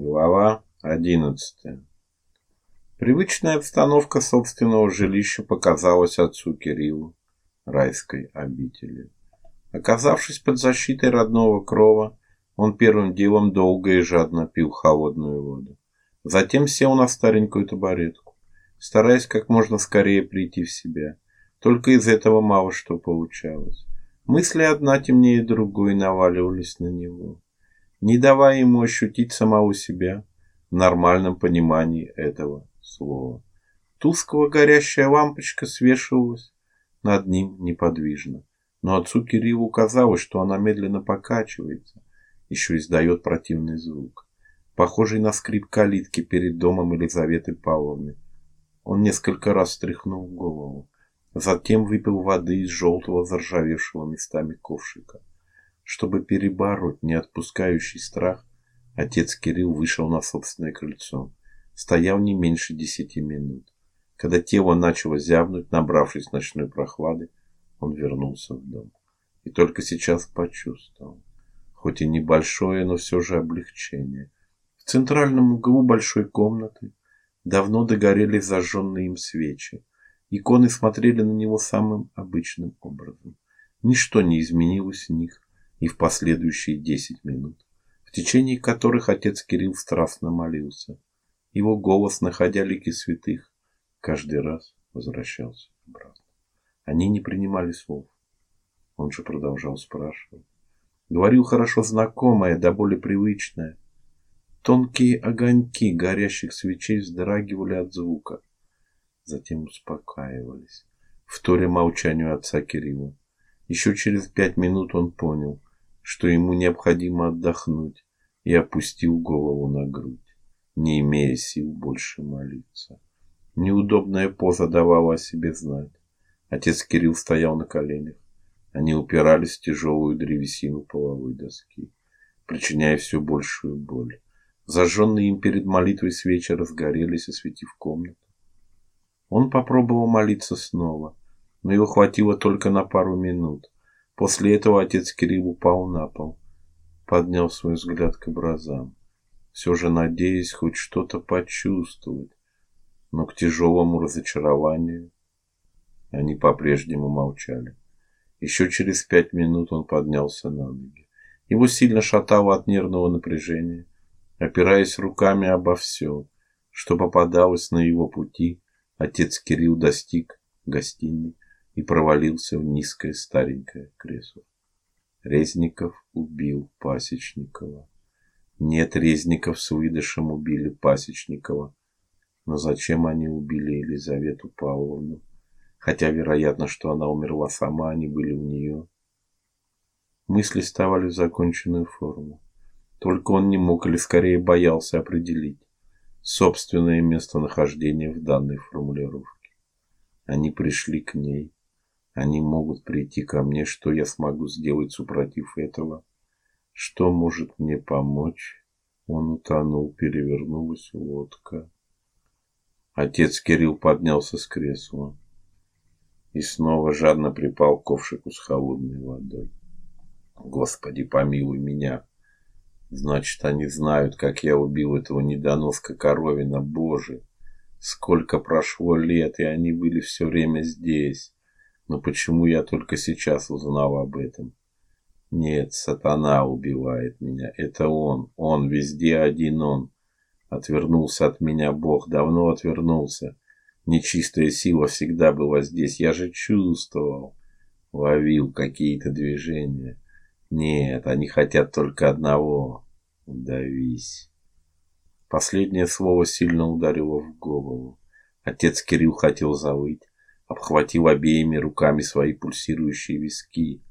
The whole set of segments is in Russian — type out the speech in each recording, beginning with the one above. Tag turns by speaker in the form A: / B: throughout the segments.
A: Глава одиннадцатая. Привычная обстановка собственного жилища показалась отцу Кириллу райской обители. Оказавшись под защитой родного крова, он первым делом долго и жадно пил холодную воду. Затем сел на старенькую табуретку, стараясь как можно скорее прийти в себя. Только из этого мало что получалось. Мысли одна темнее другой наваливались на него не давая ему ощутить самого себя в нормальном понимании этого слова. Тускло горящая лампочка свешивалась над ним неподвижно, но отцу Кириллу казалось, что она медленно покачивается, еще издает противный звук, похожий на скрип калитки перед домом Елизаветы Павловны. Он несколько раз стряхнул голову, затем выпил воды из желтого заржавевшего местами ковшика. Чтобы перебороть неотпускающий страх, отец Кирилл вышел на собственное крыльцо. Стоял не меньше десяти минут. Когда тело начало зябнуть, набравшись ночной прохлады, он вернулся в дом. И только сейчас почувствовал, хоть и небольшое, но все же облегчение. В центральном углу большой комнаты давно догорели зажженные им свечи. Иконы смотрели на него самым обычным образом. Ничто не изменилось в них, и в последующие десять минут, в течение которых отец Кирилл страстно молился. Его голос, находя лики святых, каждый раз возвращался обратно. Они не принимали слов. Он же продолжал спрашивать. Говорил хорошо знакомое, да более привычное. Тонкие огоньки горящих свечей вздрагивали от звука, затем успокаивались, вторя молчанию отца Кирилла. Еще через пять минут он понял, что ему необходимо отдохнуть, и опустил голову на грудь, не имея сил больше молиться. Неудобная поза давала о себе знать. Отец Кирилл стоял на коленях. Они упирались в тяжелую древесину половой доски, причиняя все большую боль. Зажженные им перед молитвой свечи разгорелись, осветив комнату. Он попробовал молиться снова, но его хватило только на пару минут. После этого отец Кирилл упал на пол, поднял свой взгляд к образам, все же надеясь хоть что-то почувствовать, но к тяжелому разочарованию они по-прежнему молчали. Еще через пять минут он поднялся на ноги. Его сильно шатало от нервного напряжения, опираясь руками обо все, что попадалось на его пути. Отец Кирилл достиг гостиной и провалился в низкое старенькое кресло. Резников убил Пасечникова. Нет, Резников с выдышем убили Пасечникова. Но зачем они убили Елизавету Павловну? Хотя вероятно, что она умерла сама, они были у нее. Мысли ставали в законченную форму. Только он не мог или скорее боялся определить собственное местонахождение в данной формулировке. Они пришли к ней, они могут прийти ко мне, что я смогу сделать супротив этого? Что может мне помочь? Он утонул, перевернулась лодка. Отец Кирилл поднялся с кресла и снова жадно припал к ковшику с холодной водой. Господи, помилуй меня. Значит, они знают, как я убил этого недоноска Коровина, Боже. Сколько прошло лет, и они были все время здесь. Но почему я только сейчас узнал об этом? Нет, сатана убивает меня. Это он. Он везде один он. Отвернулся от меня Бог, давно отвернулся. Нечистая сила всегда была здесь. Я же чувствовал, ловил какие-то движения. Нет, они хотят только одного удавись. Последнее слово сильно ударило в голову. Отец Кирилл хотел завыть, обхватил обеими руками свои пульсирующие виски.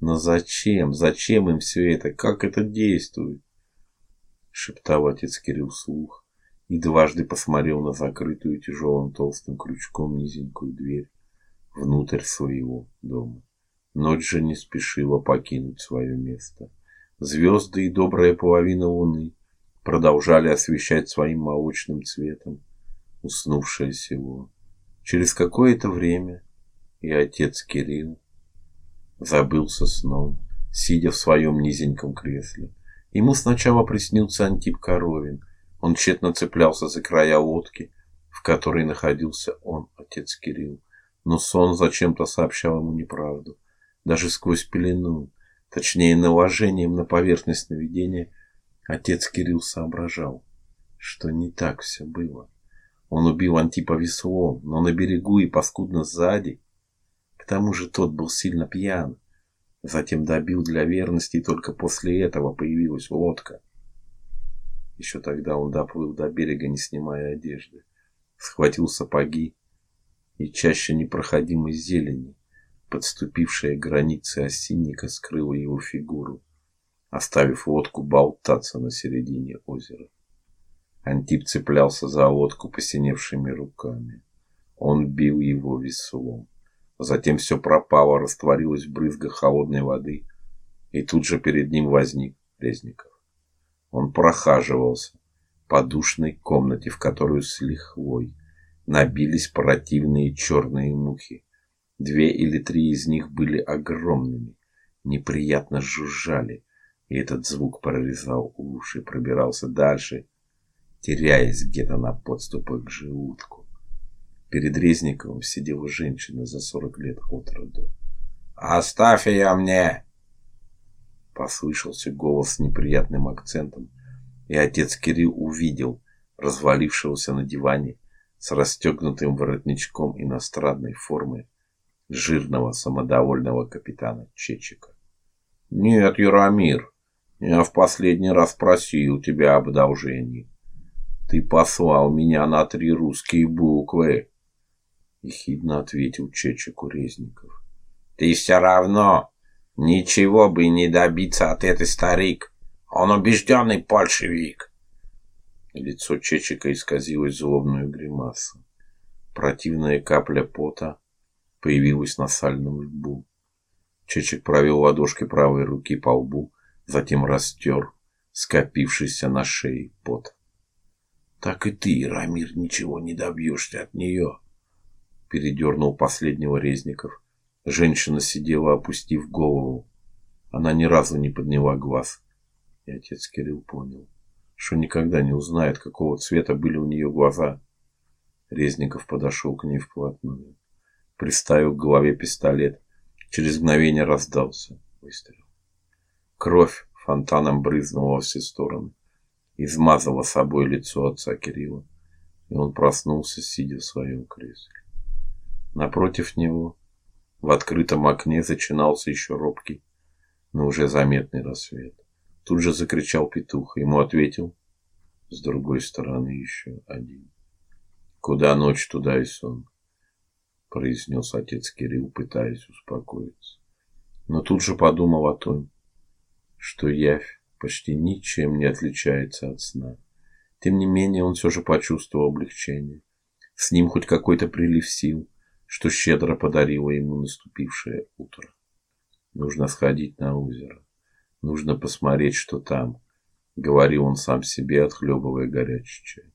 A: Но зачем? Зачем им все это? Как это действует? шептал отец Кирилл вслух и дважды посмотрел на закрытую тяжелым толстым крючком низенькую дверь внутрь своего дома. Ночь же не спешила покинуть свое место. Звезды и добрая половина луны продолжали освещать своим молочным цветом уснувшее село. Через какое-то время и отец Кирилл забылся сном, сидя в своем низеньком кресле, Ему сначала приснился Антип Коровин. Он тщетно цеплялся за края лодки, в которой находился он, отец Кирилл. Но сон зачем-то сообщал ему неправду. Даже сквозь пелену, точнее наложением на поверхность сновидения, отец Кирилл соображал, что не так все было. Он убил Антипа веслом, но на берегу и паскудно сзади. К тому же тот был сильно пьян. Затем добил для верности, и только после этого появилась лодка. Еще тогда он доплыл до берега, не снимая одежды. Схватил сапоги и чаще непроходимой зелени, подступившая к границе осинника, скрыла его фигуру, оставив лодку болтаться на середине озера. Антип цеплялся за лодку посиневшими руками. Он бил его веслом. Затем все пропало, растворилось в брызгах холодной воды, и тут же перед ним возник Резников. Он прохаживался по душной комнате, в которую с лихвой набились противные черные мухи. Две или три из них были огромными, неприятно жужжали, и этот звук прорезал уши, пробирался дальше, теряясь где-то на подступах к желудку. Перед Резниковым сидела женщина за сорок лет от роду. «Оставь ее мне!» Послышался голос с неприятным акцентом, и отец Кирилл увидел развалившегося на диване с расстегнутым воротничком иностранной формы жирного самодовольного капитана Чечика. Нет, Яромир, я в последний раз просил тебя об одолжении. Ты послал меня на три русские буквы, ехидно ответил Чечик Урезников. Ты все равно ничего бы не добиться от этой старик. Он убежденный большевик. Лицо Чечика исказилось злобную гримасу. Противная капля пота появилась на сальном лбу. Чечик провел ладошкой правой руки по лбу, затем растер скопившийся на шее пот. Так и ты, Рамир, ничего не добьешься от нее. Передернул последнего Резников. Женщина сидела, опустив голову. Она ни разу не подняла глаз. И отец Кирилл понял что никогда не узнает, какого цвета были у нее глаза. Резников подошел к ней вплотную, приставил к голове пистолет. Через мгновение раздался выстрел. Кровь фонтаном брызнула во все стороны, измазала собой лицо отца Кирилла, и он проснулся, сидя в своем кресле. Напротив него, в открытом окне, зачинался еще робкий, но уже заметный рассвет. Тут же закричал петух. Ему ответил с другой стороны еще один. Куда ночь, туда и сон, произнес отец Кирилл, пытаясь успокоиться. Но тут же подумал о том, что явь почти ничем не отличается от сна. Тем не менее, он все же почувствовал облегчение. С ним хоть какой-то прилив сил, что щедро подарило ему наступившее утро. Нужно сходить на озеро. Нужно посмотреть, что там, говорил он сам себе, отхлебывая горячий чай.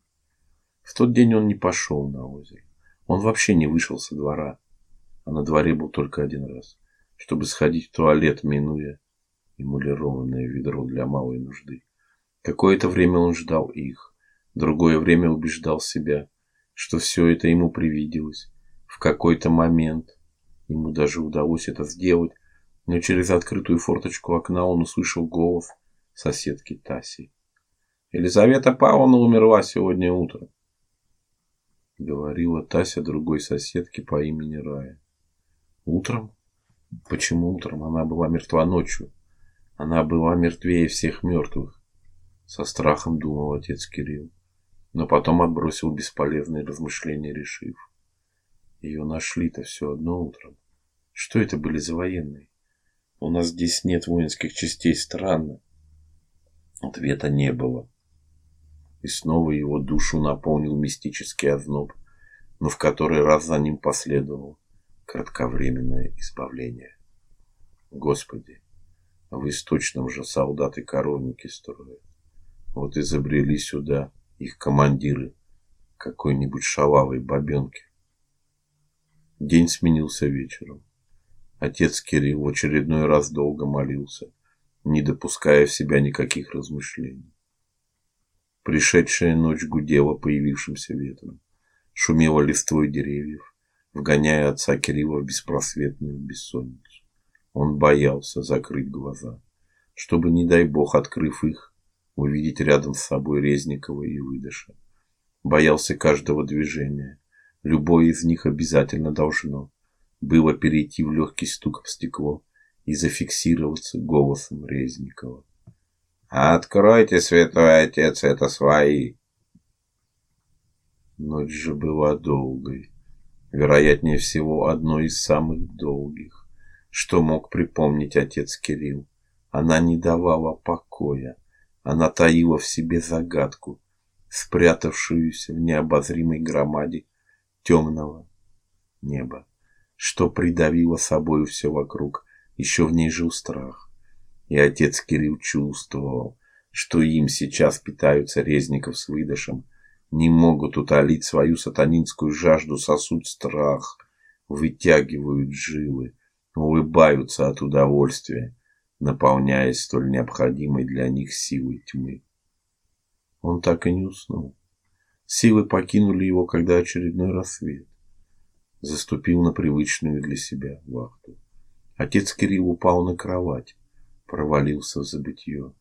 A: В тот день он не пошел на озеро. Он вообще не вышел со двора, а на дворе был только один раз, чтобы сходить в туалет, минуя эмалированное ведро для малой нужды. Какое-то время он ждал их, другое время убеждал себя, что все это ему привиделось. В какой-то момент ему даже удалось это сделать, но через открытую форточку окна он услышал голос соседки Таси. Елизавета Павловна умерла сегодня утром, говорила Тася другой соседке по имени Рая. Утром? Почему утром? Она была мертва ночью. Она была мертвее всех мертвых. Со страхом думал отец Кирилл, но потом отбросил бесполезные размышления, решив: ее нашли-то все одно утром. Что это были за военные? У нас здесь нет воинских частей, странно. Ответа не было. И снова его душу наполнил мистический озноб, но в который раз за ним последовало кратковременное избавление. Господи, в источном же солдаты коровники строят. Вот изобрели сюда их командиры какой-нибудь шалавой бабенки. День сменился вечером. Отец Кирилл в очередной раз долго молился, не допуская в себя никаких размышлений. Пришедшая ночь гудела появившимся ветром, шумела листвой деревьев, вгоняя отца Кирилла в беспросветную бессонницу. Он боялся закрыть глаза, чтобы, не дай бог, открыв их, увидеть рядом с собой Резникова и Выдыша. Боялся каждого движения. Любое из них обязательно должно было перейти в легкий стук в стекло и зафиксироваться голосом Резникова. Откройте, святой отец, это свои. Ночь же была долгой, вероятнее всего, одной из самых долгих, что мог припомнить отец Кирилл. Она не давала покоя, она таила в себе загадку, спрятавшуюся в необозримой громаде темного неба, что придавило собою все вокруг. Еще в ней жил страх и отец Кирилл чувствовал, что им сейчас питаются Резников с Выдашем, не могут утолить свою сатанинскую жажду, сосуд страх, вытягивают жилы, улыбаются от удовольствия, наполняясь столь необходимой для них силой тьмы. Он так и не уснул. Силы покинули его, когда очередной рассвет заступил на привычную для себя вахту. Отец Кирилл упал на кровать, провалился в забытье.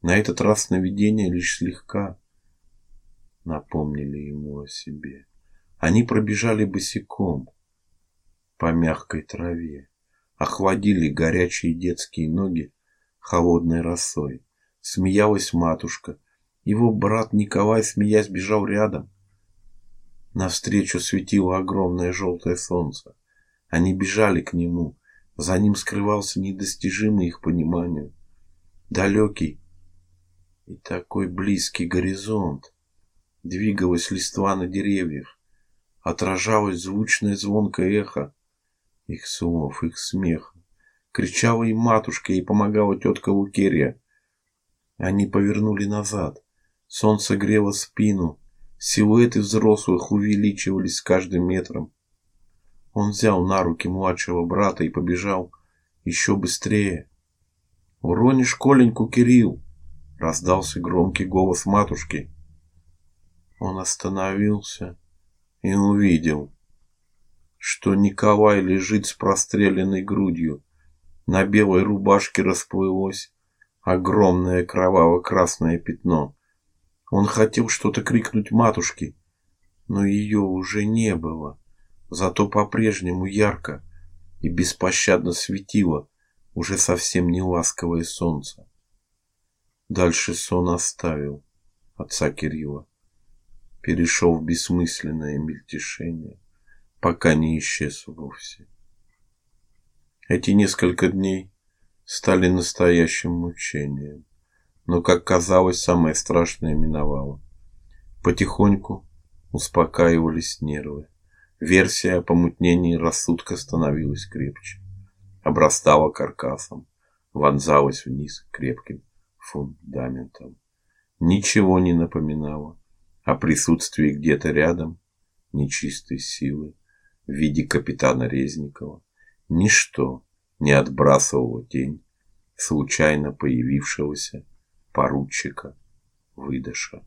A: На этот раз сновидения лишь слегка напомнили ему о себе. Они пробежали босиком по мягкой траве, охладили горячие детские ноги холодной росой. Смеялась матушка. Его брат Николай, смеясь, бежал рядом. Навстречу светило огромное желтое солнце. Они бежали к нему, за ним скрывался недостижимый их пониманию, далекий и такой близкий горизонт. Двигалась листва на деревьях, отражалось звучное звонкое эхо их слов, их смеха. Кричала и матушка, и помогала тетка Лукерия. Они повернули назад. Солнце грело спину. Силуэты взрослых увеличивались с каждым метром. Он взял на руки младшего брата и побежал еще быстрее. «Уронишь Коленьку, Кирилл!» — раздался громкий голос матушки. Он остановился и увидел, что Николай лежит с простреленной грудью. На белой рубашке расплылось огромное кроваво-красное пятно. Он хотел что-то крикнуть матушке, но ее уже не было. Зато по-прежнему ярко и беспощадно светило уже совсем не ласковое солнце. Дальше сон оставил отца Кирилла, перешел в бессмысленное мельтешение, пока не исчез вовсе. Эти несколько дней стали настоящим мучением, но, как казалось, самое страшное миновало. Потихоньку успокаивались нервы. Версия о помутнении рассудка становилась крепче, обрастала каркасом, вонзалась вниз крепким фундаментом. Ничего не напоминало о присутствии где-то рядом нечистой силы в виде капитана Резникова. Ничто не отбрасывало тень случайно появившегося поручика Выдыша.